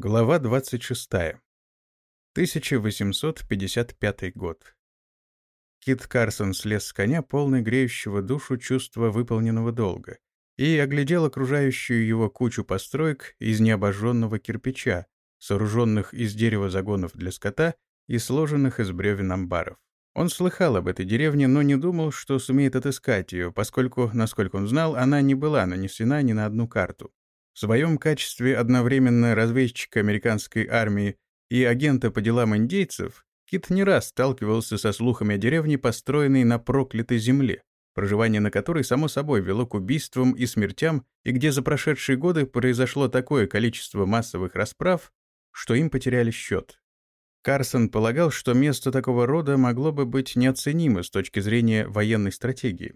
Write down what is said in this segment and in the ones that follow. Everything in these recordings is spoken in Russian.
Глава 26. 1855 год. Кит Карсон слез с коня, полный греющего душу чувства выполненного долга, и оглядел окружающую его кучу построек из необожженного кирпича, сооруженных из дерева загонов для скота и сложенных из бревен амбаров. Он слыхал об этой деревне, но не думал, что сумеет отыскать ее, поскольку, насколько он знал, она не была нанесена ни на одну карту. В своем качестве одновременно разведчика американской армии и агента по делам индейцев, Кит не раз сталкивался со слухами о деревне, построенной на проклятой земле, проживание на которой, само собой, вело к убийствам и смертям, и где за прошедшие годы произошло такое количество массовых расправ, что им потеряли счет. Карсон полагал, что место такого рода могло бы быть неоценимо с точки зрения военной стратегии.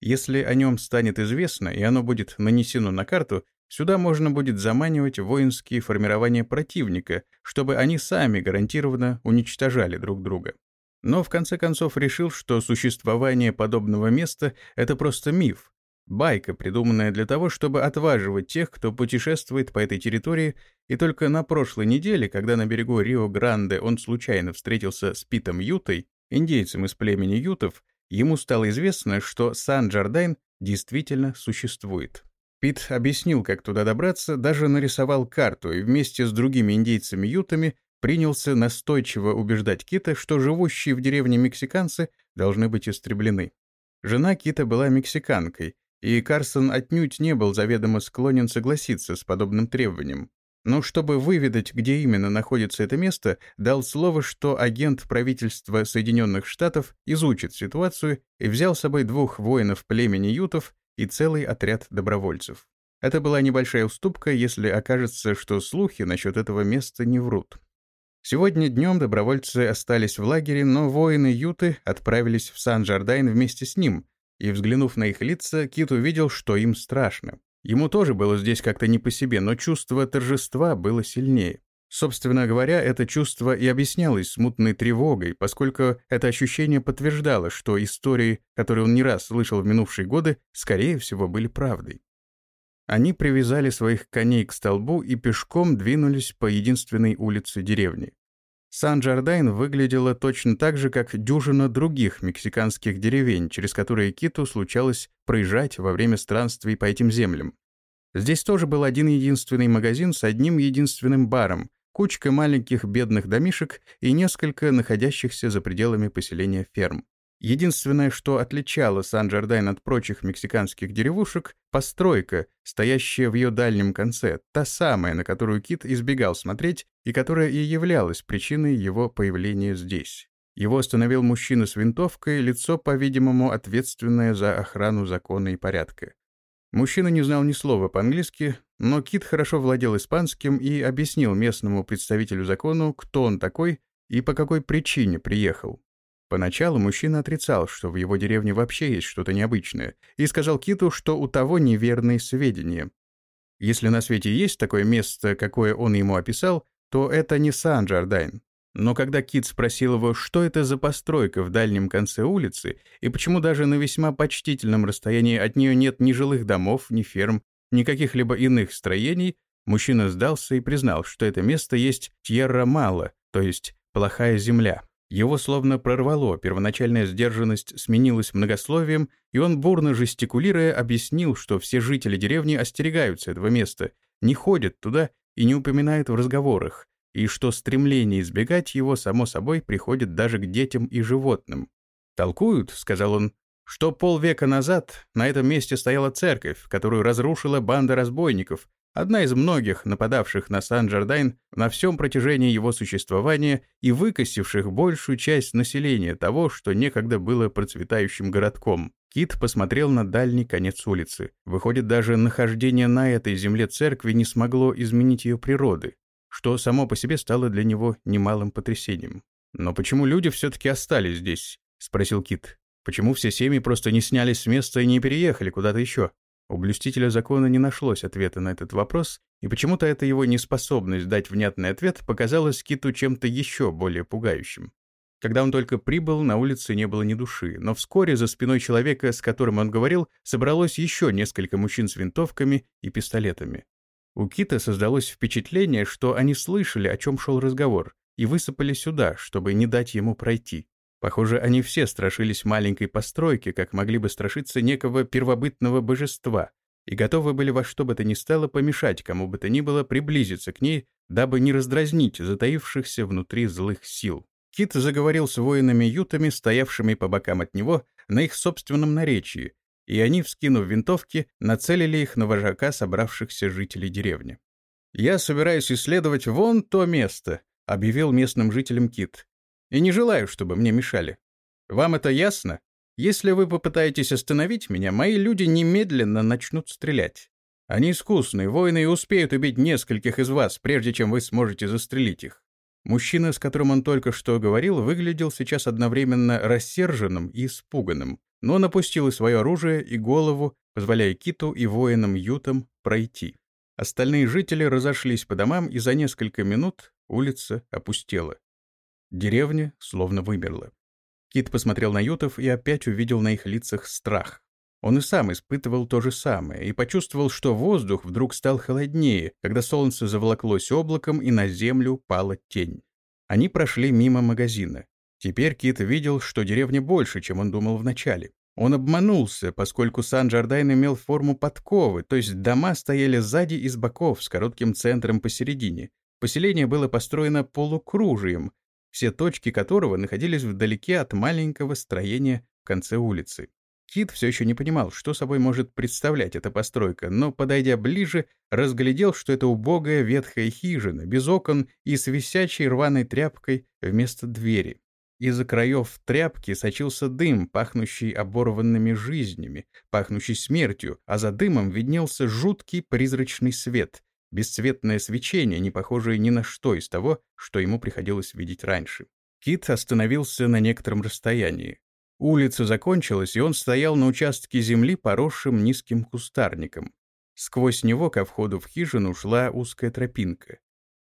Если о нем станет известно, и оно будет нанесено на карту, Сюда можно будет заманивать воинские формирования противника, чтобы они сами гарантированно уничтожали друг друга. Но в конце концов решил, что существование подобного места — это просто миф, байка, придуманная для того, чтобы отваживать тех, кто путешествует по этой территории, и только на прошлой неделе, когда на берегу Рио-Гранде он случайно встретился с Питом Ютой, индейцем из племени Ютов, ему стало известно, что Сан-Джардайн действительно существует. Пит объяснил, как туда добраться, даже нарисовал карту и вместе с другими индейцами-ютами принялся настойчиво убеждать Кита, что живущие в деревне мексиканцы должны быть истреблены. Жена Кита была мексиканкой, и Карсон отнюдь не был заведомо склонен согласиться с подобным требованием. Но чтобы выведать, где именно находится это место, дал слово, что агент правительства Соединенных Штатов изучит ситуацию и взял с собой двух воинов племени ютов и целый отряд добровольцев. Это была небольшая уступка, если окажется, что слухи насчет этого места не врут. Сегодня днем добровольцы остались в лагере, но воины Юты отправились в Сан-Джардайн вместе с ним, и, взглянув на их лица, Кит увидел, что им страшно. Ему тоже было здесь как-то не по себе, но чувство торжества было сильнее. Собственно говоря, это чувство и объяснялось смутной тревогой, поскольку это ощущение подтверждало, что истории, которые он не раз слышал в минувшие годы, скорее всего, были правдой. Они привязали своих коней к столбу и пешком двинулись по единственной улице деревни. Сан-Джардайн выглядела точно так же, как дюжина других мексиканских деревень, через которые Киту случалось проезжать во время странствий по этим землям. Здесь тоже был один единственный магазин с одним единственным баром, кучка маленьких бедных домишек и несколько находящихся за пределами поселения ферм. Единственное, что отличало Сан-Джардайн от прочих мексиканских деревушек — постройка, стоящая в ее дальнем конце, та самая, на которую Кит избегал смотреть и которая и являлась причиной его появления здесь. Его остановил мужчина с винтовкой, лицо, по-видимому, ответственное за охрану закона и порядка. Мужчина не знал ни слова по-английски, но Кит хорошо владел испанским и объяснил местному представителю закону, кто он такой и по какой причине приехал. Поначалу мужчина отрицал, что в его деревне вообще есть что-то необычное, и сказал Киту, что у того неверные сведения. Если на свете есть такое место, какое он ему описал, то это не Сан-Джардайн. Но когда Кит спросил его, что это за постройка в дальнем конце улицы, и почему даже на весьма почтительном расстоянии от нее нет ни жилых домов, ни ферм, ни каких-либо иных строений, мужчина сдался и признал, что это место есть Тьерра-Мала, то есть плохая земля. Его словно прорвало, первоначальная сдержанность сменилась многословием, и он, бурно жестикулируя, объяснил, что все жители деревни остерегаются этого места, не ходят туда и не упоминают в разговорах, и что стремление избегать его, само собой, приходит даже к детям и животным. «Толкуют», — сказал он, — «что полвека назад на этом месте стояла церковь, которую разрушила банда разбойников, одна из многих, нападавших на Сан-Джардайн на всем протяжении его существования и выкосивших большую часть населения того, что некогда было процветающим городком. Кит посмотрел на дальний конец улицы. Выходит, даже нахождение на этой земле церкви не смогло изменить ее природы что само по себе стало для него немалым потрясением. «Но почему люди все-таки остались здесь?» — спросил Кит. «Почему все семьи просто не снялись с места и не переехали куда-то еще?» У блюстителя закона не нашлось ответа на этот вопрос, и почему-то эта его неспособность дать внятный ответ показалась Киту чем-то еще более пугающим. Когда он только прибыл, на улице не было ни души, но вскоре за спиной человека, с которым он говорил, собралось еще несколько мужчин с винтовками и пистолетами. У Кита создалось впечатление, что они слышали, о чем шел разговор, и высыпали сюда, чтобы не дать ему пройти. Похоже, они все страшились маленькой постройки, как могли бы страшиться некого первобытного божества, и готовы были во что бы то ни стало помешать кому бы то ни было приблизиться к ней, дабы не раздразнить затаившихся внутри злых сил. Кит заговорил с воинами-ютами, стоявшими по бокам от него, на их собственном наречии, и они, вскинув винтовки, нацелили их на вожака собравшихся жителей деревни. «Я собираюсь исследовать вон то место», — объявил местным жителям Кит. «И не желаю, чтобы мне мешали. Вам это ясно? Если вы попытаетесь остановить меня, мои люди немедленно начнут стрелять. Они искусные воины и успеют убить нескольких из вас, прежде чем вы сможете застрелить их. Мужчина, с которым он только что говорил, выглядел сейчас одновременно рассерженным и испуганным, но он опустил и свое оружие, и голову, позволяя Киту и воинам-ютам пройти. Остальные жители разошлись по домам, и за несколько минут улица опустела. Деревня словно вымерла. Кит посмотрел на ютов и опять увидел на их лицах страх. Он и сам испытывал то же самое и почувствовал, что воздух вдруг стал холоднее, когда солнце заволоклось облаком и на землю пала тень. Они прошли мимо магазина. Теперь Кит видел, что деревня больше, чем он думал вначале. Он обманулся, поскольку Сан-Джардайн имел форму подковы, то есть дома стояли сзади и с боков с коротким центром посередине. Поселение было построено полукружием, все точки которого находились вдалеке от маленького строения в конце улицы. Кит все еще не понимал, что собой может представлять эта постройка, но, подойдя ближе, разглядел, что это убогая ветхая хижина, без окон и с висячей рваной тряпкой вместо двери. Из-за краев тряпки сочился дым, пахнущий оборванными жизнями, пахнущий смертью, а за дымом виднелся жуткий призрачный свет, бесцветное свечение, не похожее ни на что из того, что ему приходилось видеть раньше. Кит остановился на некотором расстоянии. Улица закончилась, и он стоял на участке земли, поросшим низким кустарником. Сквозь него ко входу в хижину шла узкая тропинка.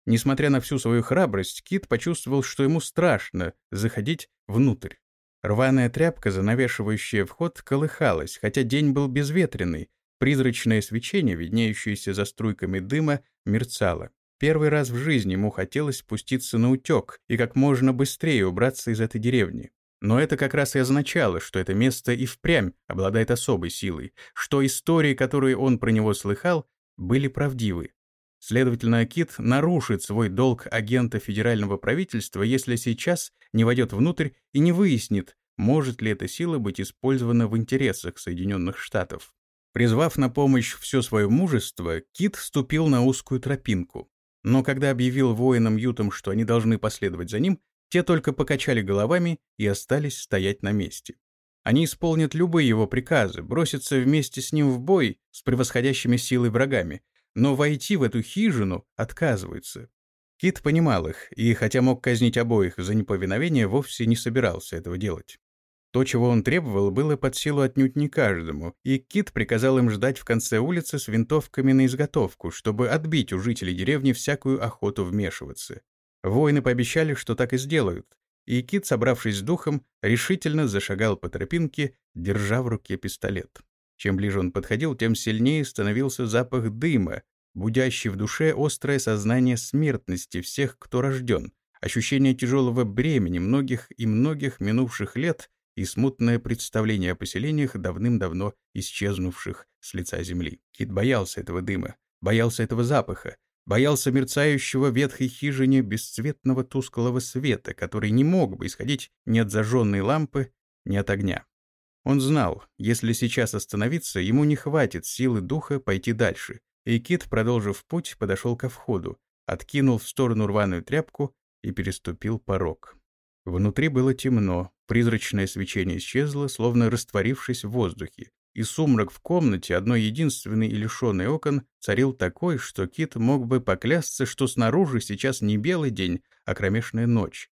Несмотря на всю свою храбрость, Кит почувствовал, что ему страшно заходить внутрь. Рваная тряпка, занавешивающая вход, колыхалась, хотя день был безветренный. Призрачное свечение, виднеющееся за струйками дыма, мерцало. Первый раз в жизни ему хотелось спуститься на утек и как можно быстрее убраться из этой деревни. Но это как раз и означало, что это место и впрямь обладает особой силой, что истории, которые он про него слыхал, были правдивы. Следовательно, Кит нарушит свой долг агента федерального правительства, если сейчас не войдет внутрь и не выяснит, может ли эта сила быть использована в интересах Соединенных Штатов. Призвав на помощь все свое мужество, Кит ступил на узкую тропинку. Но когда объявил воинам-ютам, что они должны последовать за ним, те только покачали головами и остались стоять на месте. Они исполнят любые его приказы, бросятся вместе с ним в бой с превосходящими силой врагами, но войти в эту хижину отказываются. Кит понимал их, и хотя мог казнить обоих за неповиновение, вовсе не собирался этого делать. То, чего он требовал, было под силу отнюдь не каждому, и Кит приказал им ждать в конце улицы с винтовками на изготовку, чтобы отбить у жителей деревни всякую охоту вмешиваться. Воины пообещали, что так и сделают, и Кит, собравшись с духом, решительно зашагал по тропинке, держа в руке пистолет. Чем ближе он подходил, тем сильнее становился запах дыма, будящий в душе острое сознание смертности всех, кто рожден, ощущение тяжелого бремени многих и многих минувших лет и смутное представление о поселениях, давным-давно исчезнувших с лица земли. Кит боялся этого дыма, боялся этого запаха, боялся мерцающего в ветхой хижине бесцветного тусклого света, который не мог бы исходить ни от зажженной лампы, ни от огня. Он знал, если сейчас остановиться, ему не хватит силы духа пойти дальше, и Кит, продолжив путь, подошел ко входу, откинул в сторону рваную тряпку и переступил порог. Внутри было темно, призрачное свечение исчезло, словно растворившись в воздухе, и сумрак в комнате, одной единственной и лишенной окон, царил такой, что Кит мог бы поклясться, что снаружи сейчас не белый день, а кромешная ночь.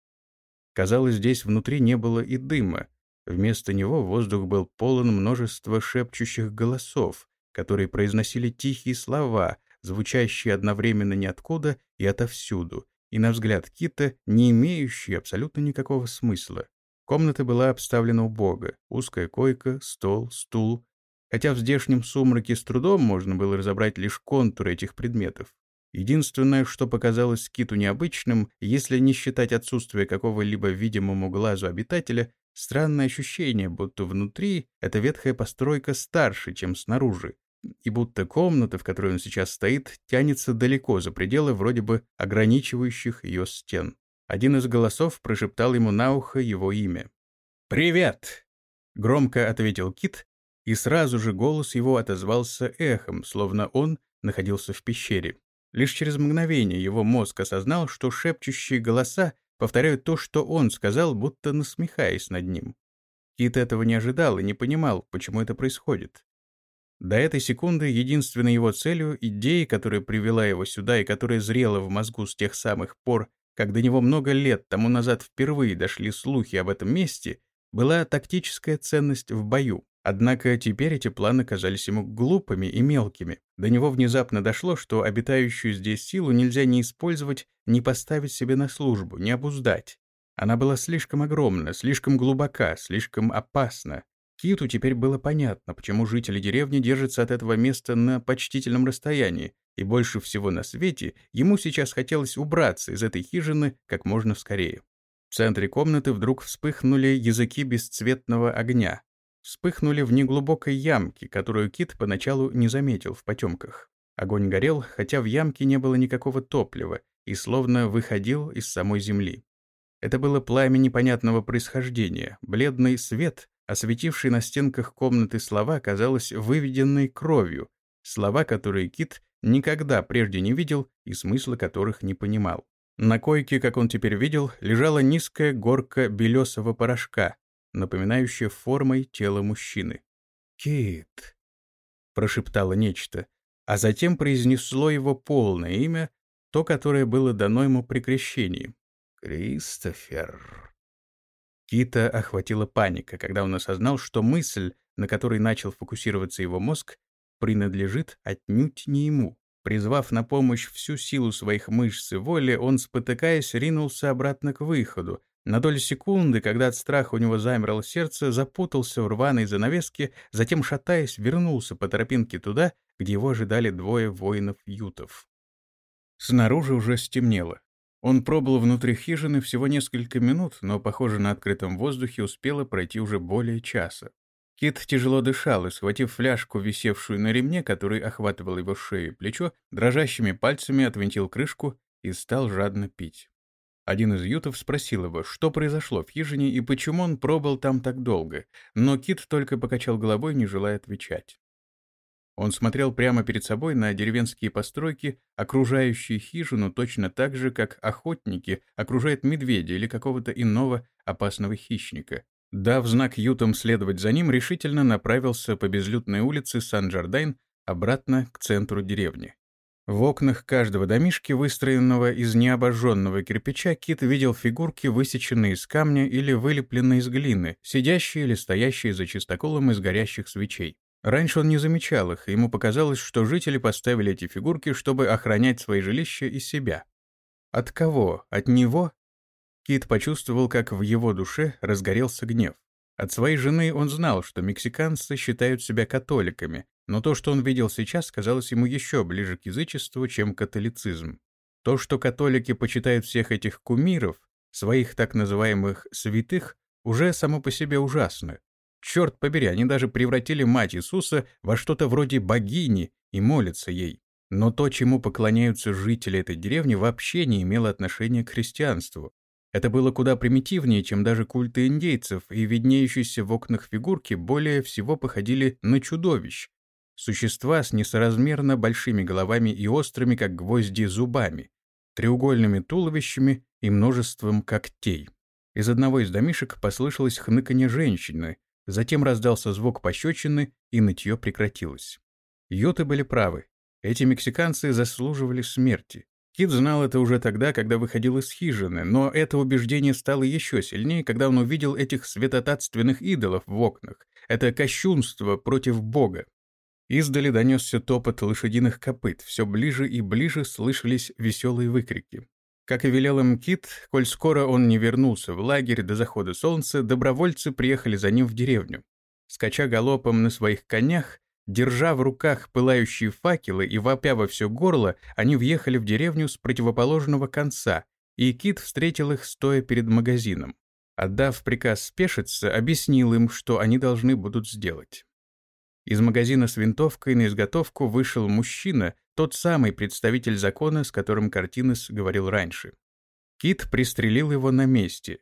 Казалось, здесь внутри не было и дыма. Вместо него воздух был полон множества шепчущих голосов, которые произносили тихие слова, звучащие одновременно ниоткуда и отовсюду, и, на взгляд Кита, не имеющие абсолютно никакого смысла. Комната была обставлена убого. Узкая койка, стол, стул. хотя в здешнем сумраке с трудом можно было разобрать лишь контуры этих предметов. Единственное, что показалось Киту необычным, если не считать отсутствие какого-либо видимому глазу обитателя, странное ощущение, будто внутри эта ветхая постройка старше, чем снаружи, и будто комната, в которой он сейчас стоит, тянется далеко за пределы вроде бы ограничивающих ее стен. Один из голосов прошептал ему на ухо его имя. «Привет!» — громко ответил Кит, и сразу же голос его отозвался эхом, словно он находился в пещере. Лишь через мгновение его мозг осознал, что шепчущие голоса повторяют то, что он сказал, будто насмехаясь над ним. Кит этого не ожидал и не понимал, почему это происходит. До этой секунды единственной его целью, идеей, которая привела его сюда и которая зрела в мозгу с тех самых пор, как до него много лет тому назад впервые дошли слухи об этом месте, была тактическая ценность в бою. Однако теперь эти планы казались ему глупыми и мелкими. До него внезапно дошло, что обитающую здесь силу нельзя ни использовать, ни поставить себе на службу, ни обуздать. Она была слишком огромна, слишком глубока, слишком опасна. Киту теперь было понятно, почему жители деревни держатся от этого места на почтительном расстоянии, и больше всего на свете ему сейчас хотелось убраться из этой хижины как можно скорее. В центре комнаты вдруг вспыхнули языки бесцветного огня, вспыхнули в неглубокой ямке, которую Кит поначалу не заметил в потемках. Огонь горел, хотя в ямке не было никакого топлива и словно выходил из самой земли. Это было пламя непонятного происхождения, бледный свет, осветивший на стенках комнаты слова, казалось выведенной кровью, слова, которые Кит никогда прежде не видел и смысла которых не понимал. На койке, как он теперь видел, лежала низкая горка белесого порошка, напоминающее формой тело мужчины. «Кит», — прошептало нечто, а затем произнесло его полное имя, то, которое было дано ему при крещении. «Кристофер». Кита охватила паника, когда он осознал, что мысль, на которой начал фокусироваться его мозг, принадлежит отнюдь не ему. Призвав на помощь всю силу своих мышц и воли, он, спотыкаясь, ринулся обратно к выходу, на долю секунды, когда от страха у него замерло сердце, запутался в рваной занавеске, затем, шатаясь, вернулся по тропинке туда, где его ожидали двое воинов-ютов. Снаружи уже стемнело. Он пробыл внутри хижины всего несколько минут, но, похоже, на открытом воздухе успело пройти уже более часа. Кит тяжело дышал и, схватив фляжку, висевшую на ремне, который охватывал его шею и плечо, дрожащими пальцами отвинтил крышку и стал жадно пить. Один из ютов спросил его, что произошло в хижине и почему он пробыл там так долго, но Кит только покачал головой, не желая отвечать. Он смотрел прямо перед собой на деревенские постройки, окружающие хижину точно так же, как охотники окружают медведя или какого-то иного опасного хищника. Дав знак ютам следовать за ним, решительно направился по безлюдной улице Сан-Джардайн обратно к центру деревни. В окнах каждого домишки, выстроенного из необожженного кирпича, Кит видел фигурки, высеченные из камня или вылепленные из глины, сидящие или стоящие за чистоколом из горящих свечей. Раньше он не замечал их, и ему показалось, что жители поставили эти фигурки, чтобы охранять свои жилища и себя. От кого? От него? Кит почувствовал, как в его душе разгорелся гнев. От своей жены он знал, что мексиканцы считают себя католиками, но то, что он видел сейчас, казалось ему еще ближе к язычеству, чем католицизм. То, что католики почитают всех этих кумиров, своих так называемых «святых», уже само по себе ужасно. Черт побери, они даже превратили мать Иисуса во что-то вроде богини и молятся ей. Но то, чему поклоняются жители этой деревни, вообще не имело отношения к христианству. Это было куда примитивнее, чем даже культы индейцев, и виднеющиеся в окнах фигурки более всего походили на чудовищ, Существа с несоразмерно большими головами и острыми, как гвозди, зубами, треугольными туловищами и множеством когтей. Из одного из домишек послышалось хныканье женщины, затем раздался звук пощечины, и нытье прекратилось. Йоты были правы. Эти мексиканцы заслуживали смерти. Кит знал это уже тогда, когда выходил из хижины, но это убеждение стало еще сильнее, когда он увидел этих светотатственных идолов в окнах. Это кощунство против Бога. Издали донесся топот лошадиных копыт, все ближе и ближе слышались веселые выкрики. Как и велел им Кит, коль скоро он не вернулся в лагерь до захода солнца, добровольцы приехали за ним в деревню. скача галопом на своих конях, держа в руках пылающие факелы и вопя во все горло, они въехали в деревню с противоположного конца, и Кит встретил их, стоя перед магазином. Отдав приказ спешиться, объяснил им, что они должны будут сделать. Из магазина с винтовкой на изготовку вышел мужчина, тот самый представитель закона, с которым Картинес говорил раньше. Кит пристрелил его на месте.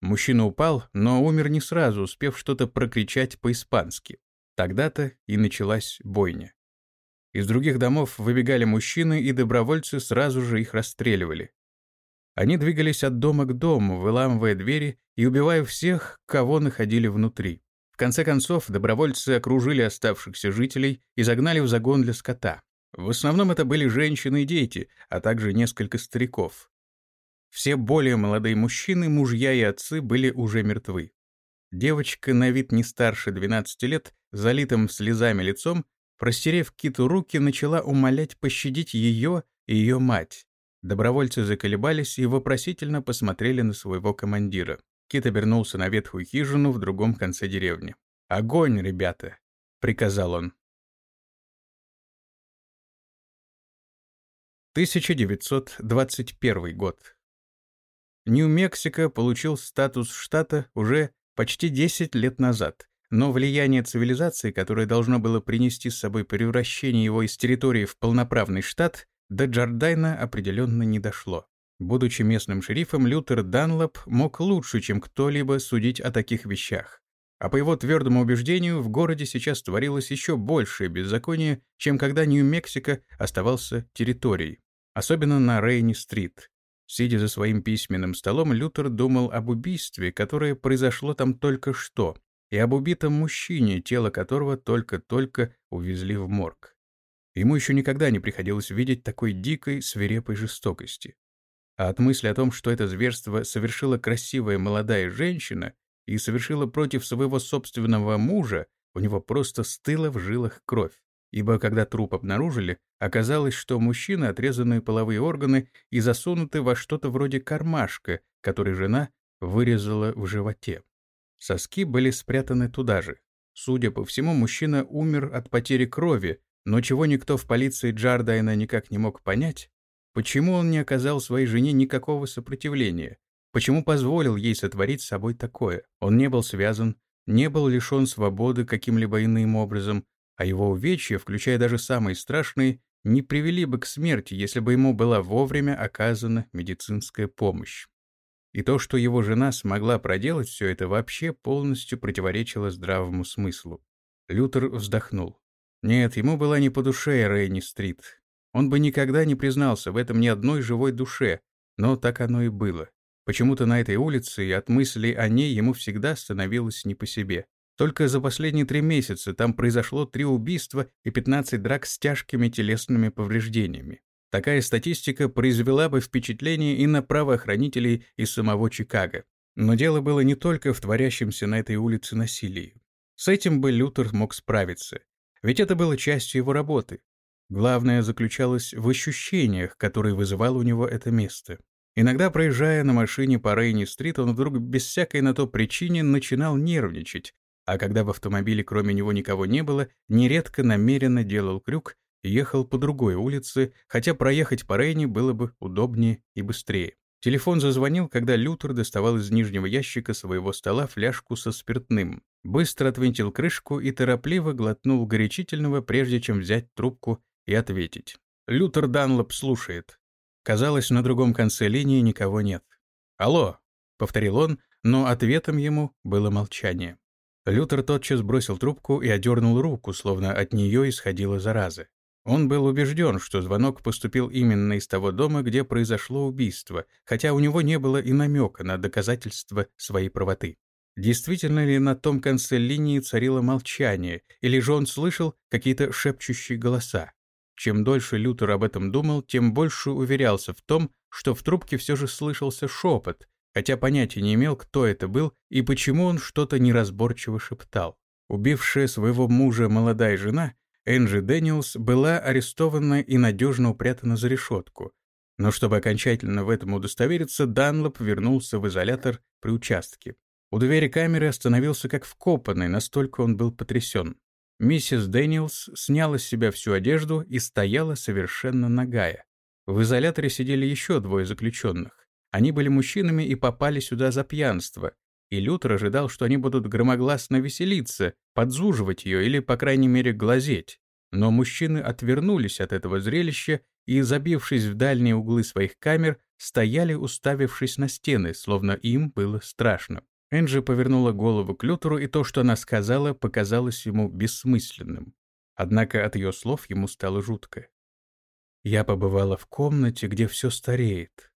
Мужчина упал, но умер не сразу, успев что-то прокричать по-испански. Тогда-то и началась бойня. Из других домов выбегали мужчины, и добровольцы сразу же их расстреливали. Они двигались от дома к дому, выламывая двери и убивая всех, кого находили внутри. Конце концов, добровольцы окружили оставшихся жителей и загнали в загон для скота. В основном это были женщины и дети, а также несколько стариков. Все более молодые мужчины, мужья и отцы были уже мертвы. Девочка, на вид не старше 12 лет, залитым слезами лицом, простерев киту руки, начала умолять пощадить ее и ее мать. Добровольцы заколебались и вопросительно посмотрели на своего командира. Кит обернулся на ветхую хижину в другом конце деревни. «Огонь, ребята!» — приказал он. 1921 год. Нью-Мексико получил статус штата уже почти 10 лет назад, но влияние цивилизации, которое должно было принести с собой превращение его из территории в полноправный штат, до Джардайна определенно не дошло. Будучи местным шерифом, Лютер Данлоп мог лучше, чем кто-либо судить о таких вещах. А по его твердому убеждению, в городе сейчас творилось еще большее беззаконие, чем когда Нью-Мексико оставался территорией. Особенно на Рейни-стрит. Сидя за своим письменным столом, Лютер думал об убийстве, которое произошло там только что, и об убитом мужчине, тело которого только-только увезли в морг. Ему еще никогда не приходилось видеть такой дикой, свирепой жестокости. А от мысли о том, что это зверство совершила красивая молодая женщина и совершила против своего собственного мужа, у него просто стыла в жилах кровь. Ибо когда труп обнаружили, оказалось, что мужчины отрезанные половые органы и засунуты во что-то вроде кармашка, который жена вырезала в животе. Соски были спрятаны туда же. Судя по всему, мужчина умер от потери крови, но чего никто в полиции Джардайна никак не мог понять, почему он не оказал своей жене никакого сопротивления, почему позволил ей сотворить с собой такое. Он не был связан, не был лишен свободы каким-либо иным образом, а его увечья, включая даже самые страшные, не привели бы к смерти, если бы ему была вовремя оказана медицинская помощь. И то, что его жена смогла проделать все это, вообще полностью противоречило здравому смыслу. Лютер вздохнул. Нет, ему была не по душе Рейни-стрит. Он бы никогда не признался в этом ни одной живой душе, но так оно и было. Почему-то на этой улице и от мыслей о ней ему всегда становилось не по себе. Только за последние три месяца там произошло три убийства и 15 драк с тяжкими телесными повреждениями. Такая статистика произвела бы впечатление и на правоохранителей из самого Чикаго. Но дело было не только в творящемся на этой улице насилии. С этим бы Лютер мог справиться. Ведь это было частью его работы. Главное заключалось в ощущениях, которые вызывало у него это место. Иногда, проезжая на машине по Рейни-стрит, он вдруг без всякой на то причине начинал нервничать, а когда в автомобиле кроме него никого не было, нередко намеренно делал крюк и ехал по другой улице, хотя проехать по Рейни было бы удобнее и быстрее. Телефон зазвонил, когда Лютер доставал из нижнего ящика своего стола фляжку со спиртным. Быстро отвинтил крышку и торопливо глотнул горячительного, прежде чем взять трубку и ответить. Лютер Данлоп слушает. Казалось, на другом конце линии никого нет. «Алло!» — повторил он, но ответом ему было молчание. Лютер тотчас бросил трубку и одернул руку, словно от нее исходила зараза. Он был убежден, что звонок поступил именно из того дома, где произошло убийство, хотя у него не было и намека на доказательство своей правоты. Действительно ли на том конце линии царило молчание, или же он слышал какие-то шепчущие голоса? Чем дольше Лютер об этом думал, тем больше уверялся в том, что в трубке все же слышался шепот, хотя понятия не имел, кто это был и почему он что-то неразборчиво шептал. Убившая своего мужа молодая жена Энджи Дэниелс была арестована и надежно упрятана за решетку. Но чтобы окончательно в этом удостовериться, Данлоп вернулся в изолятор при участке. У двери камеры остановился как вкопанный, настолько он был потрясен. Миссис Дэниелс сняла с себя всю одежду и стояла совершенно нагая. В изоляторе сидели еще двое заключенных. Они были мужчинами и попали сюда за пьянство. И Лютер ожидал, что они будут громогласно веселиться, подзуживать ее или, по крайней мере, глазеть. Но мужчины отвернулись от этого зрелища и, забившись в дальние углы своих камер, стояли, уставившись на стены, словно им было страшно. Энджи повернула голову к Лютеру, и то, что она сказала, показалось ему бессмысленным. Однако от ее слов ему стало жутко. «Я побывала в комнате, где все стареет».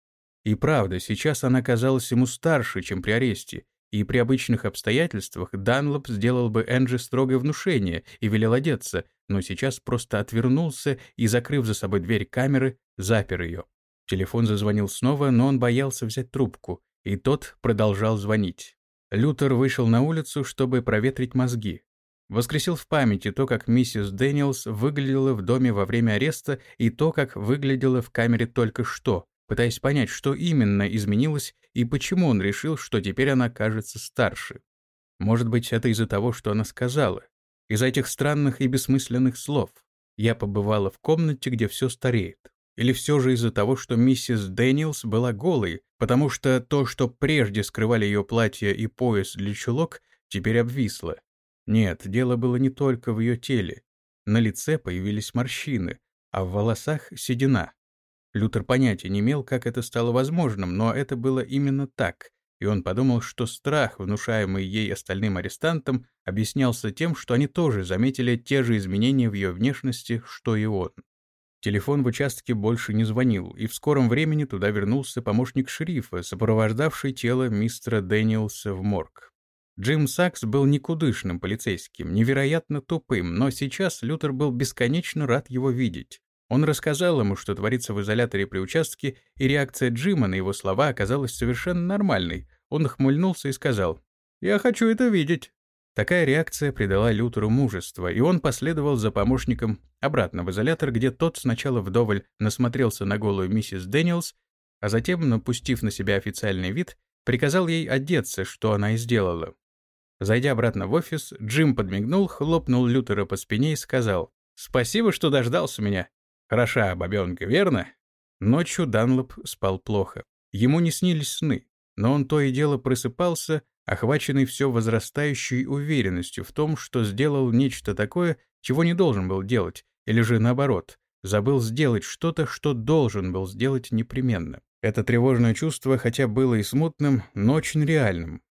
И правда, сейчас она казалась ему старше, чем при аресте, и при обычных обстоятельствах Данлоп сделал бы Энджи строгое внушение и велел одеться, но сейчас просто отвернулся и, закрыв за собой дверь камеры, запер ее. Телефон зазвонил снова, но он боялся взять трубку, и тот продолжал звонить. Лютер вышел на улицу, чтобы проветрить мозги. Воскресил в памяти то, как миссис Дэниелс выглядела в доме во время ареста и то, как выглядела в камере только что, пытаясь понять, что именно изменилось и почему он решил, что теперь она кажется старше. Может быть, это из-за того, что она сказала. Из-за этих странных и бессмысленных слов. Я побывала в комнате, где все стареет. Или все же из-за того, что миссис Дэниелс была голой, потому что то, что прежде скрывали ее платье и пояс для чулок, теперь обвисло. Нет, дело было не только в ее теле. На лице появились морщины, а в волосах — седина. Лютер понятия не имел, как это стало возможным, но это было именно так, и он подумал, что страх, внушаемый ей остальным арестантам, объяснялся тем, что они тоже заметили те же изменения в ее внешности, что и он. Телефон в участке больше не звонил, и в скором времени туда вернулся помощник шерифа, сопровождавший тело мистера Дэниелса в морг. Джим Сакс был никудышным полицейским, невероятно тупым, но сейчас Лютер был бесконечно рад его видеть. Он рассказал ему, что творится в изоляторе при участке, и реакция Джима на его слова оказалась совершенно нормальной. Он ухмыльнулся и сказал, «Я хочу это видеть». Такая реакция придала Лютеру мужество, и он последовал за помощником обратно в изолятор, где тот сначала вдоволь насмотрелся на голую миссис Дэниелс, а затем, напустив на себя официальный вид, приказал ей одеться, что она и сделала. Зайдя обратно в офис, Джим подмигнул, хлопнул Лютера по спине и сказал, «Спасибо, что дождался меня. Хороша бабенка, верно?» Ночью Данлоп спал плохо. Ему не снились сны, но он то и дело просыпался, охваченный все возрастающей уверенностью в том, что сделал нечто такое, чего не должен был делать, или же наоборот, забыл сделать что-то, что должен был сделать непременно. Это тревожное чувство хотя было и смутным, но очень реальным.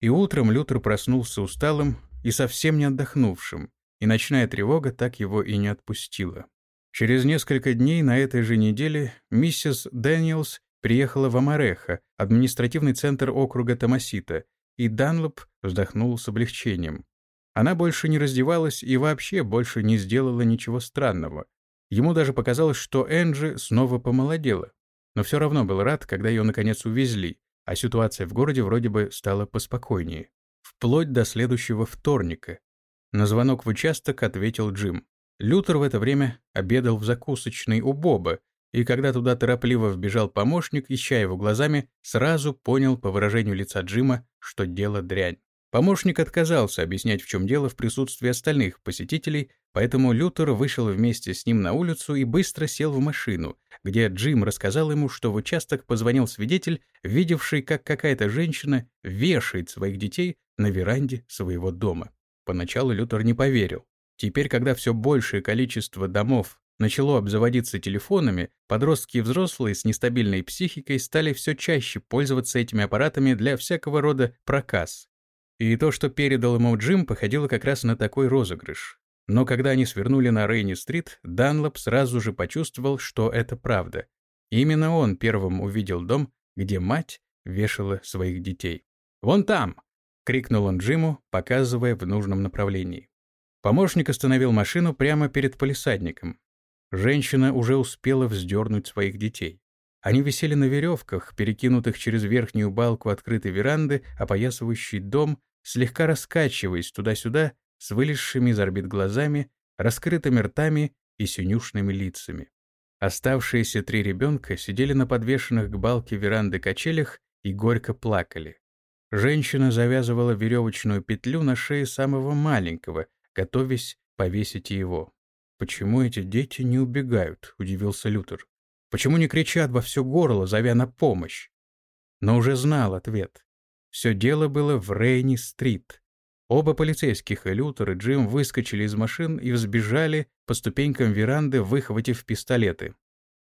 И утром Лютер проснулся усталым и совсем не отдохнувшим, и ночная тревога так его и не отпустила. Через несколько дней на этой же неделе миссис Дэниелс приехала в Амареха, административный центр округа Томасита, и Данлоп вздохнул с облегчением. Она больше не раздевалась и вообще больше не сделала ничего странного. Ему даже показалось, что Энджи снова помолодела. Но все равно был рад, когда ее наконец увезли, а ситуация в городе вроде бы стала поспокойнее. Вплоть до следующего вторника. На звонок в участок ответил Джим. Лютер в это время обедал в закусочной у Боба, и когда туда торопливо вбежал помощник, ища его глазами, сразу понял по выражению лица Джима, что дело дрянь. Помощник отказался объяснять, в чем дело в присутствии остальных посетителей, поэтому Лютер вышел вместе с ним на улицу и быстро сел в машину, где Джим рассказал ему, что в участок позвонил свидетель, видевший, как какая-то женщина вешает своих детей на веранде своего дома. Поначалу Лютер не поверил. Теперь, когда все большее количество домов начало обзаводиться телефонами, подростки и взрослые с нестабильной психикой стали все чаще пользоваться этими аппаратами для всякого рода проказ. И то, что передал ему Джим, походило как раз на такой розыгрыш. Но когда они свернули на Рейни-стрит, Данлоп сразу же почувствовал, что это правда. именно он первым увидел дом, где мать вешала своих детей. «Вон там!» — крикнул он Джиму, показывая в нужном направлении. Помощник остановил машину прямо перед полисадником. Женщина уже успела вздернуть своих детей. Они висели на веревках, перекинутых через верхнюю балку открытой веранды, опоясывающей дом, слегка раскачиваясь туда-сюда, с вылезшими из орбит глазами, раскрытыми ртами и синюшными лицами. Оставшиеся три ребенка сидели на подвешенных к балке веранды качелях и горько плакали. Женщина завязывала веревочную петлю на шее самого маленького, готовясь повесить его. «Почему эти дети не убегают?» — удивился Лютер. «Почему не кричат во все горло, зовя на помощь?» Но уже знал ответ. Все дело было в Рейни-стрит. Оба полицейских, и Лютер, и Джим, выскочили из машин и взбежали по ступенькам веранды, выхватив пистолеты.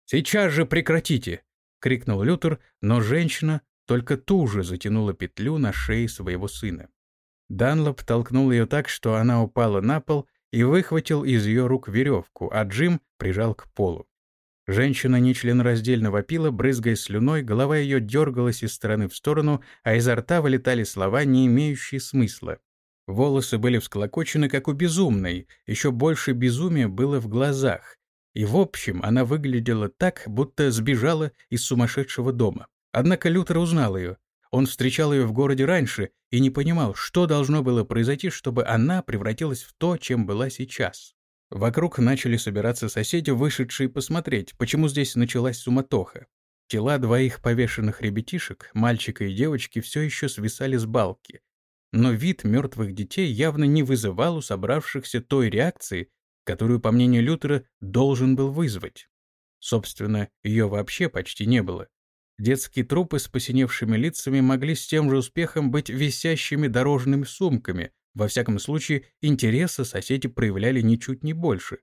«Сейчас же прекратите!» — крикнул Лютер, но женщина только туже затянула петлю на шее своего сына. Данлоп толкнул ее так, что она упала на пол и выхватил из ее рук веревку, а Джим прижал к полу. Женщина нечленораздельно вопила, брызгая слюной, голова ее дергалась из стороны в сторону, а изо рта вылетали слова, не имеющие смысла. Волосы были всклокочены, как у безумной, еще больше безумия было в глазах. И в общем, она выглядела так, будто сбежала из сумасшедшего дома. Однако Лютер узнал ее. Он встречал ее в городе раньше и не понимал, что должно было произойти, чтобы она превратилась в то, чем была сейчас. Вокруг начали собираться соседи, вышедшие посмотреть, почему здесь началась суматоха. Тела двоих повешенных ребятишек, мальчика и девочки, все еще свисали с балки. Но вид мертвых детей явно не вызывал у собравшихся той реакции, которую, по мнению Лютера, должен был вызвать. Собственно, ее вообще почти не было. Детские трупы с посиневшими лицами могли с тем же успехом быть висящими дорожными сумками. Во всяком случае, интереса соседи проявляли ничуть не больше.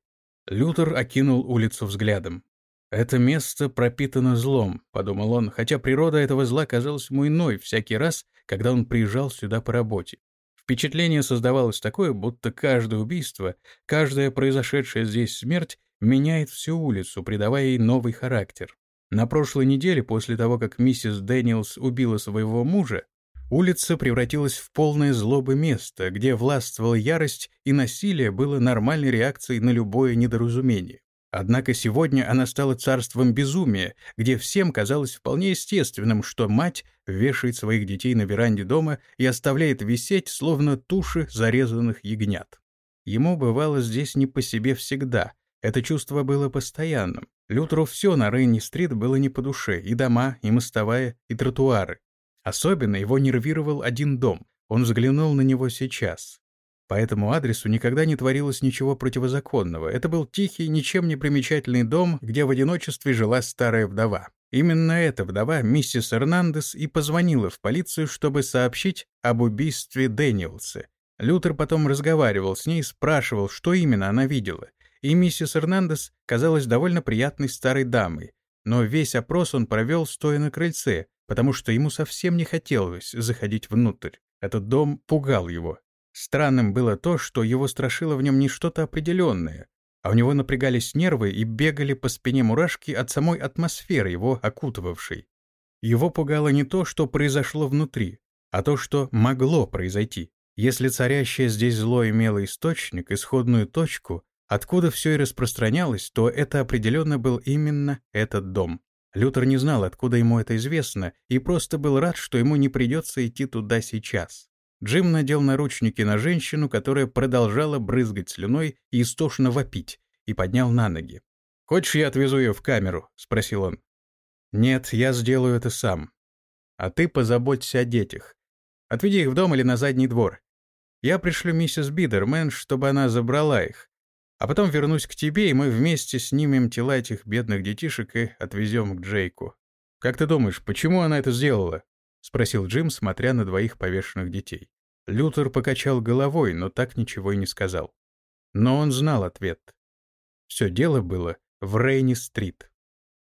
Лютер окинул улицу взглядом. «Это место пропитано злом», — подумал он, хотя природа этого зла казалась ему иной всякий раз, когда он приезжал сюда по работе. Впечатление создавалось такое, будто каждое убийство, каждая произошедшая здесь смерть меняет всю улицу, придавая ей новый характер. На прошлой неделе, после того, как миссис Дэниелс убила своего мужа, улица превратилась в полное злобы место, где властвовала ярость и насилие было нормальной реакцией на любое недоразумение. Однако сегодня она стала царством безумия, где всем казалось вполне естественным, что мать вешает своих детей на веранде дома и оставляет висеть, словно туши зарезанных ягнят. Ему бывало здесь не по себе всегда, это чувство было постоянным. Лютеру все на Рейни-стрит было не по душе, и дома, и мостовая, и тротуары. Особенно его нервировал один дом. Он взглянул на него сейчас. По этому адресу никогда не творилось ничего противозаконного. Это был тихий, ничем не примечательный дом, где в одиночестве жила старая вдова. Именно эта вдова, миссис Эрнандес, и позвонила в полицию, чтобы сообщить об убийстве Дэниелса. Лютер потом разговаривал с ней, спрашивал, что именно она видела — и миссис Эрнандес казалась довольно приятной старой дамой, но весь опрос он провел стоя на крыльце, потому что ему совсем не хотелось заходить внутрь. Этот дом пугал его. Странным было то, что его страшило в нем не что-то определенное, а у него напрягались нервы и бегали по спине мурашки от самой атмосферы, его окутывавшей. Его пугало не то, что произошло внутри, а то, что могло произойти. Если царящее здесь зло имело источник, исходную точку, Откуда все и распространялось, то это определенно был именно этот дом. Лютер не знал, откуда ему это известно, и просто был рад, что ему не придется идти туда сейчас. Джим надел наручники на женщину, которая продолжала брызгать слюной и истошно вопить, и поднял на ноги. «Хочешь, я отвезу ее в камеру?» — спросил он. «Нет, я сделаю это сам. А ты позаботься о детях. Отведи их в дом или на задний двор. Я пришлю миссис Бидермен, чтобы она забрала их. А потом вернусь к тебе, и мы вместе снимем тела этих бедных детишек и отвезем к Джейку. Как ты думаешь, почему она это сделала?» — спросил Джим, смотря на двоих повешенных детей. Лютер покачал головой, но так ничего и не сказал. Но он знал ответ. Все дело было в Рейни-стрит.